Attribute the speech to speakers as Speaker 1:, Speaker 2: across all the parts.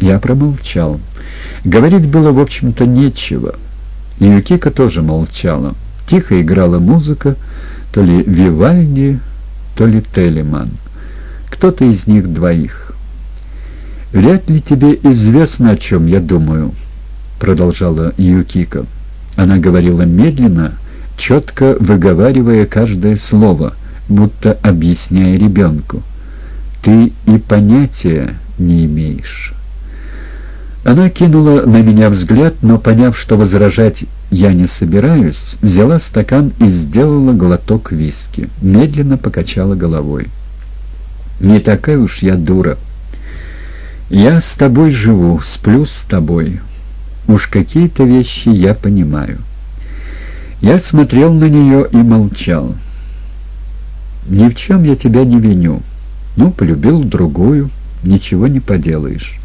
Speaker 1: Я промолчал. Говорить было, в общем-то, нечего. И Юкика тоже молчала. Тихо играла музыка, то ли Вивальди, то ли Телеман. Кто-то из них двоих. «Вряд ли тебе известно, о чем я думаю», — продолжала Юкика. Она говорила медленно, четко выговаривая каждое слово, будто объясняя ребенку. «Ты и понятия не имеешь». Она кинула на меня взгляд, но, поняв, что возражать я не собираюсь, взяла стакан и сделала глоток виски. Медленно покачала головой. «Не такая уж я дура. Я с тобой живу, сплю с тобой. Уж какие-то вещи я понимаю». Я смотрел на нее и молчал. «Ни в чем я тебя не виню. Ну, полюбил другую, ничего не поделаешь».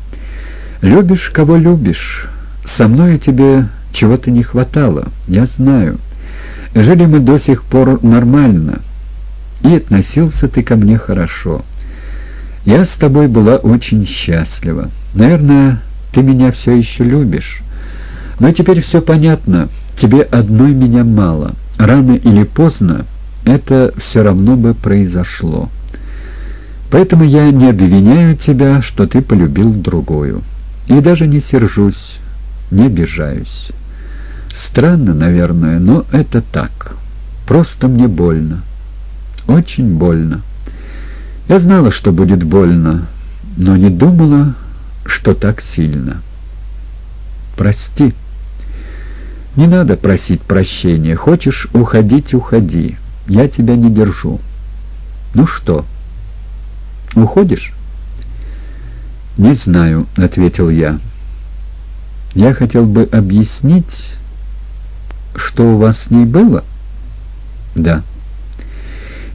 Speaker 1: Любишь, кого любишь. Со мной тебе чего-то не хватало, я знаю. Жили мы до сих пор нормально, и относился ты ко мне хорошо. Я с тобой была очень счастлива. Наверное, ты меня все еще любишь. Но теперь все понятно, тебе одной меня мало. Рано или поздно это все равно бы произошло. Поэтому я не обвиняю тебя, что ты полюбил другую». И даже не сержусь, не обижаюсь. Странно, наверное, но это так. Просто мне больно. Очень больно. Я знала, что будет больно, но не думала, что так сильно. Прости. Не надо просить прощения. Хочешь уходить — уходи. Я тебя не держу. Ну что, уходишь? «Не знаю», — ответил я. «Я хотел бы объяснить, что у вас с ней было?» «Да».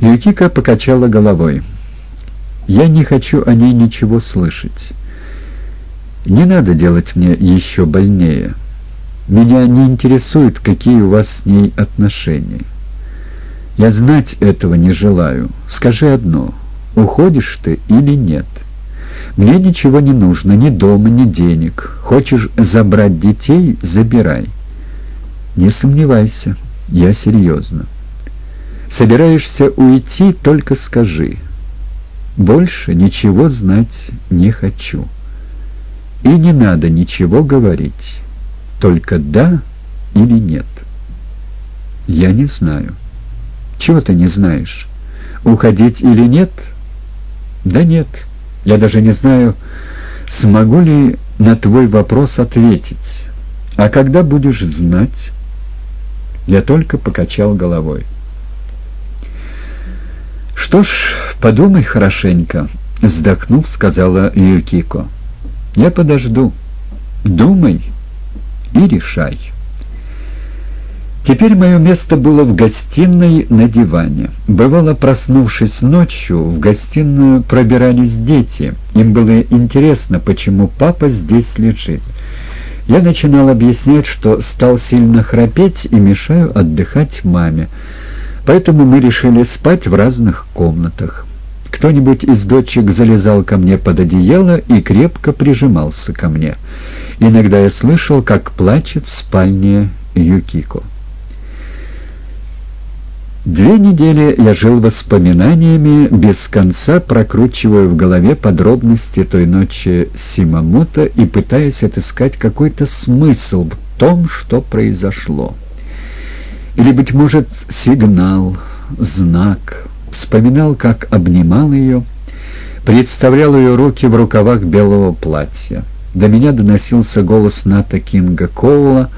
Speaker 1: Юкика покачала головой. «Я не хочу о ней ничего слышать. Не надо делать мне еще больнее. Меня не интересует, какие у вас с ней отношения. Я знать этого не желаю. Скажи одно, уходишь ты или нет?» Мне ничего не нужно, ни дома, ни денег. Хочешь забрать детей — забирай. Не сомневайся, я серьезно. Собираешься уйти, только скажи. Больше ничего знать не хочу. И не надо ничего говорить. Только да или нет. Я не знаю. Чего ты не знаешь? Уходить или нет? Да нет. Я даже не знаю, смогу ли на твой вопрос ответить. А когда будешь знать? Я только покачал головой. «Что ж, подумай хорошенько», — вздохнув, сказала Юкико. «Я подожду. Думай и решай». Теперь мое место было в гостиной на диване. Бывало, проснувшись ночью, в гостиную пробирались дети. Им было интересно, почему папа здесь лежит. Я начинал объяснять, что стал сильно храпеть и мешаю отдыхать маме. Поэтому мы решили спать в разных комнатах. Кто-нибудь из дочек залезал ко мне под одеяло и крепко прижимался ко мне. Иногда я слышал, как плачет в спальне Юкико. Две недели я жил воспоминаниями, без конца прокручивая в голове подробности той ночи Симамото и пытаясь отыскать какой-то смысл в том, что произошло. Или, быть может, сигнал, знак. Вспоминал, как обнимал ее, представлял ее руки в рукавах белого платья. До меня доносился голос Ната Кинга Коула,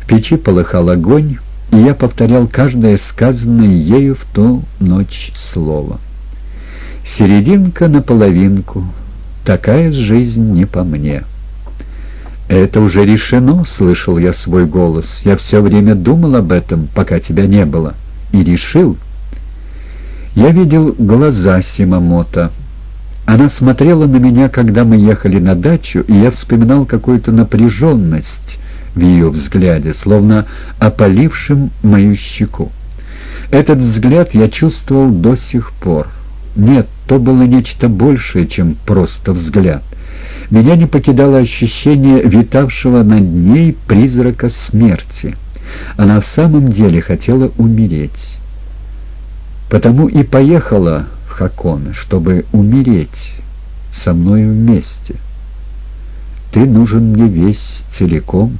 Speaker 1: в печи полыхал огонь, и я повторял каждое сказанное ею в ту ночь слово. Серединка на половинку, такая жизнь не по мне. «Это уже решено», — слышал я свой голос. «Я все время думал об этом, пока тебя не было, и решил». Я видел глаза Симамото. Она смотрела на меня, когда мы ехали на дачу, и я вспоминал какую-то напряженность, в ее взгляде, словно опалившим мою щеку. Этот взгляд я чувствовал до сих пор. Нет, то было нечто большее, чем просто взгляд. Меня не покидало ощущение витавшего над ней призрака смерти. Она в самом деле хотела умереть. Потому и поехала в Хакон, чтобы умереть со мною вместе. Ты нужен мне весь целиком.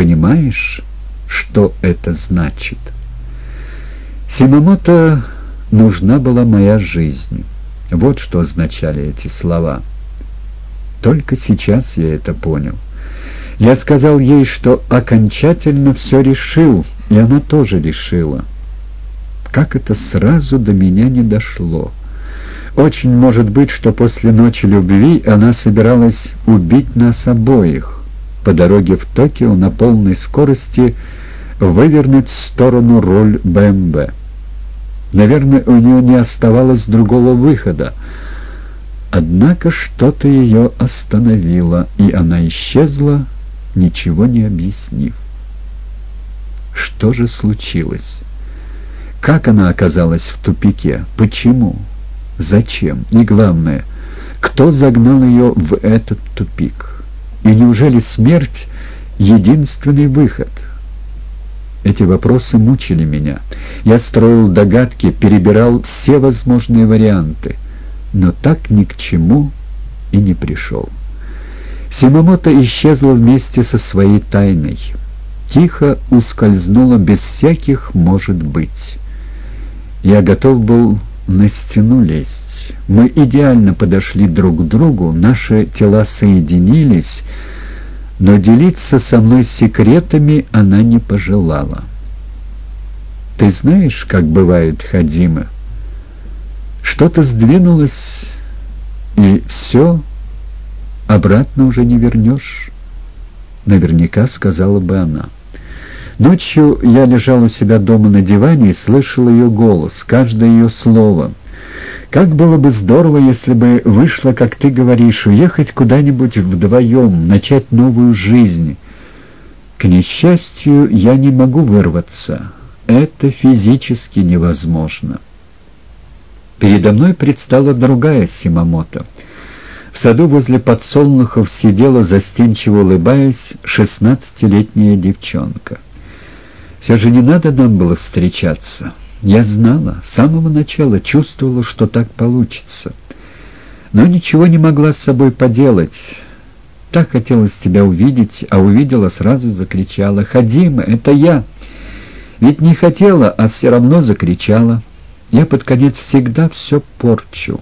Speaker 1: Понимаешь, что это значит? Симамото нужна была моя жизнь. Вот что означали эти слова. Только сейчас я это понял. Я сказал ей, что окончательно все решил, и она тоже решила. Как это сразу до меня не дошло. Очень может быть, что после ночи любви она собиралась убить нас обоих. По дороге в Токио на полной скорости вывернуть в сторону роль БМВ. Наверное, у нее не оставалось другого выхода. Однако что-то ее остановило, и она исчезла, ничего не объяснив. Что же случилось? Как она оказалась в тупике? Почему? Зачем? И главное, кто загнал ее в этот тупик? И неужели смерть — единственный выход — эти вопросы мучили меня. Я строил догадки, перебирал все возможные варианты, но так ни к чему и не пришел. Симамото исчезла вместе со своей тайной. Тихо ускользнула без всяких «может быть». Я готов был на стену лезть. Мы идеально подошли друг к другу, наши тела соединились — но делиться со мной секретами она не пожелала. Ты знаешь, как бывает Хадима? Что-то сдвинулось, и все, обратно уже не вернешь. Наверняка сказала бы она. Ночью я лежал у себя дома на диване и слышал ее голос, каждое ее слово — как было бы здорово, если бы вышло, как ты говоришь, уехать куда-нибудь вдвоем, начать новую жизнь. К несчастью, я не могу вырваться. Это физически невозможно. Передо мной предстала другая Симамото. В саду возле подсолнухов сидела, застенчиво улыбаясь, шестнадцатилетняя девчонка. Все же не надо нам было встречаться. Я знала, с самого начала чувствовала, что так получится. Но ничего не могла с собой поделать. Так хотелось тебя увидеть, а увидела, сразу закричала. «Хадима, это я!» Ведь не хотела, а все равно закричала. Я под конец всегда все порчу.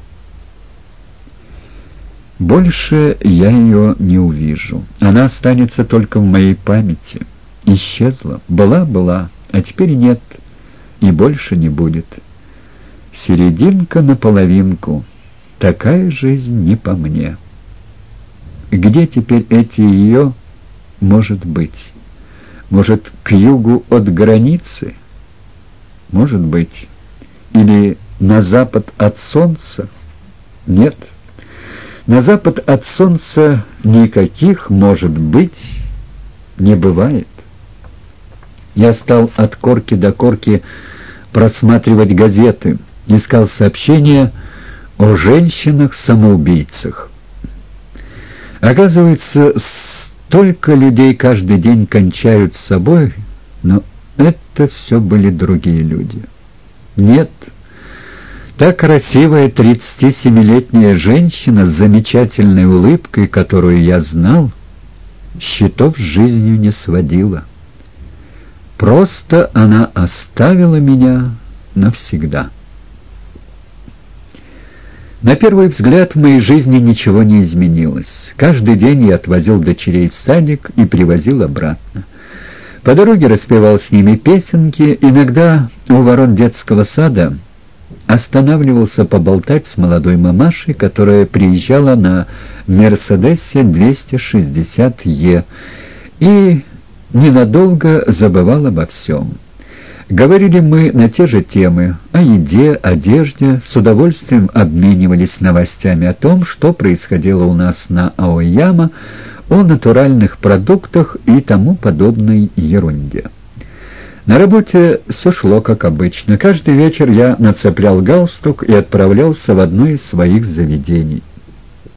Speaker 1: Больше я ее не увижу. Она останется только в моей памяти. Исчезла. Была-была, а теперь нет и больше не будет. Серединка на половинку. Такая жизнь не по мне. Где теперь эти ее может быть? Может, к югу от границы? Может быть. Или на запад от солнца? Нет. На запад от солнца никаких, может быть, не бывает. Я стал от корки до корки просматривать газеты, искал сообщения о женщинах-самоубийцах. Оказывается, столько людей каждый день кончают с собой, но это все были другие люди. Нет, та красивая 37-летняя женщина с замечательной улыбкой, которую я знал, счетов с жизнью не сводила. Просто она оставила меня навсегда. На первый взгляд в моей жизни ничего не изменилось. Каждый день я отвозил дочерей в садик и привозил обратно. По дороге распевал с ними песенки, иногда у ворот детского сада останавливался поболтать с молодой мамашей, которая приезжала на «Мерседесе 260Е» и ненадолго забывал обо всем. Говорили мы на те же темы, о еде, одежде, с удовольствием обменивались новостями о том, что происходило у нас на Аояма, о натуральных продуктах и тому подобной ерунде. На работе все шло как обычно. Каждый вечер я нацеплял галстук и отправлялся в одно из своих заведений.